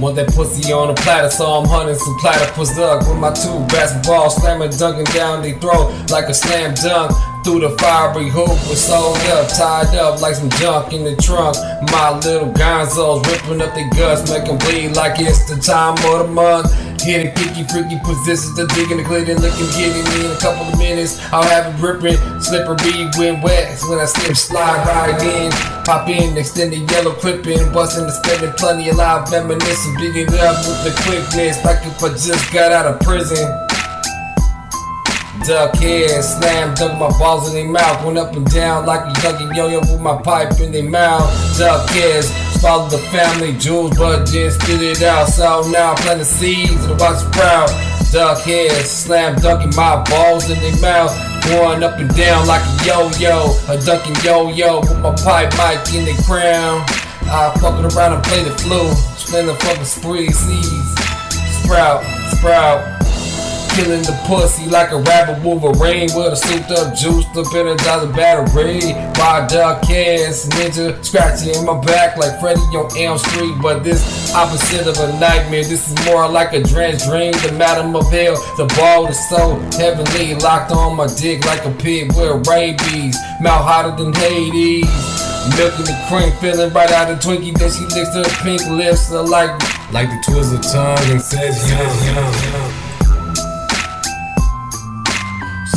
Want that pussy on a platter, so I'm hunting some platypus duck with my two basketballs slamming, dunking down they throat like a slam dunk through the fiery hoop was sold up, tied up like some junk in the trunk. My little gonzos ripping up their guts, making bleed like it's the time of the month. Hit a kicky, freaky positions to dig in the clit and looking getting me in a couple of minutes. I'll have it ripping, slippery when wet. When I slip, slide right in, pop in, extend the yellow clipping, busting the spending plenty of live reminiscing, beat it up with the quickness like if I just got out of prison duck head, slam, dunk my balls in their mouth, went up and down like a dunking yo-yo with my pipe in their mouth. Duck heads, follow the family jewels, but just spit it out. So now I plant the seeds and watch sprout. Duck heads, slam dunking my balls in their mouth. Going up and down like a yo-yo, a dunking yo-yo with my pipe mic in the crown. I fucking around and play the flu, spin the fucking spree, seeds, sprout, sprout killing the pussy like a rapper Wolverine with a souped up juice to energize a battery. My duck ass ninja scratching in my back like Freddy on Elm Street. But this opposite of a nightmare, this is more like a drenched dream. The madam of hell, the ball is so heavenly locked on my dick like a pig with rabies. Mouth hotter than Hades. Milking the cream, feeling right out of Twinkie. Then she licks her pink lips, like like the twizzle tongue and says, yum, yum, yum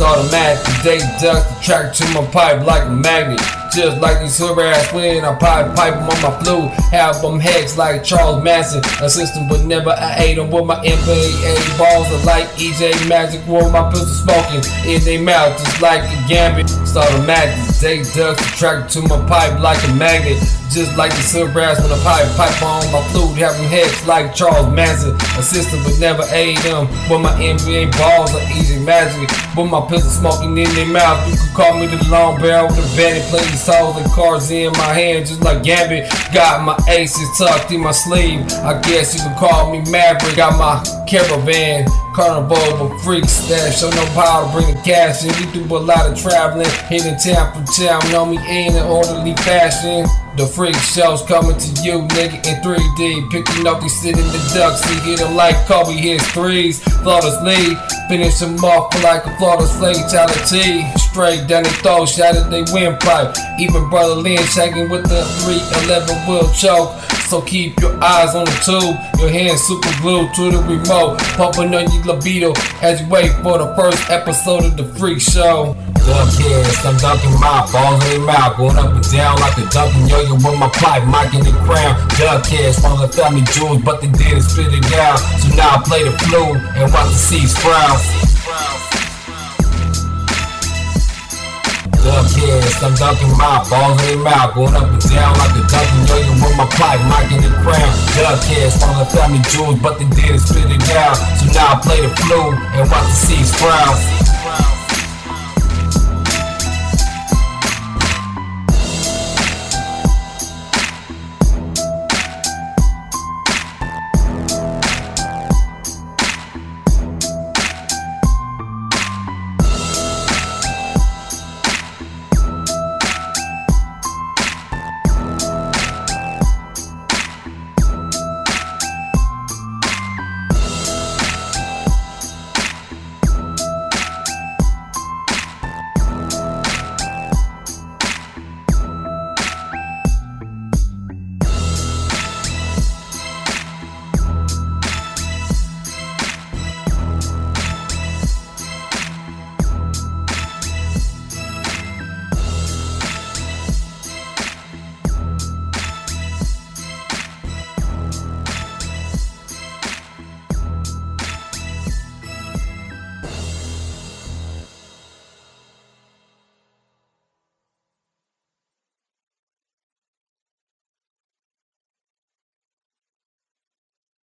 automatic. They duck the track to my pipe like a magnet. Just like these hood ass when I pipe pipe them on my flute. Have them hex like Charles Manson. A system, but never I ate them with my NBA balls. Are like EJ Magic with my pistol smoking in their mouth, just like a gambit. It's automatic. They duck the track to my pipe like a magnet. Just like the silver brass with a pipe, pipe on my flute, having heads like Charles Manson. Assistant but never aid them. But my NBA balls are easy magic. But my pistol smoking in their mouth. You can call me the long barrel with a bandit playing souls and cards in my hand, just like Gambit. Got my aces tucked in my sleeve. I guess you can call me Maverick. Got my caravan, carnival, but freaks that show no power to bring the cash in. We do a lot of traveling, hitting town from town. Know me in an orderly fashion. The freak show's coming to you, nigga, in 3D. Picking up these sitting in the ducks, see hit them like Kobe hits threes. Flawlessly, finish them off like a flawless fatality. Straight down the throat, shattered they windpipe. Even Brother Lynn shaking with the 311 will choke. So keep your eyes on the tube, your hands super glued to the remote. Pumping on your libido as you wait for the first episode of the freak show. Duck heads, I'm dunking my balls in their mouth, going up and down like a dunking yo-yo with my pipe, mic in the crown. Duck heads, from the family jewels, but they didn't spit it down. So now I play the flute and watch the seeds sprout. Heads, I'm dunking my balls in their mouth, going up and down like a dunking yo-yo with my pipe, mic in the crown. Duck heads, from the family jewels, but they didn't spit it down. So now I play the flute and watch the seeds sprout.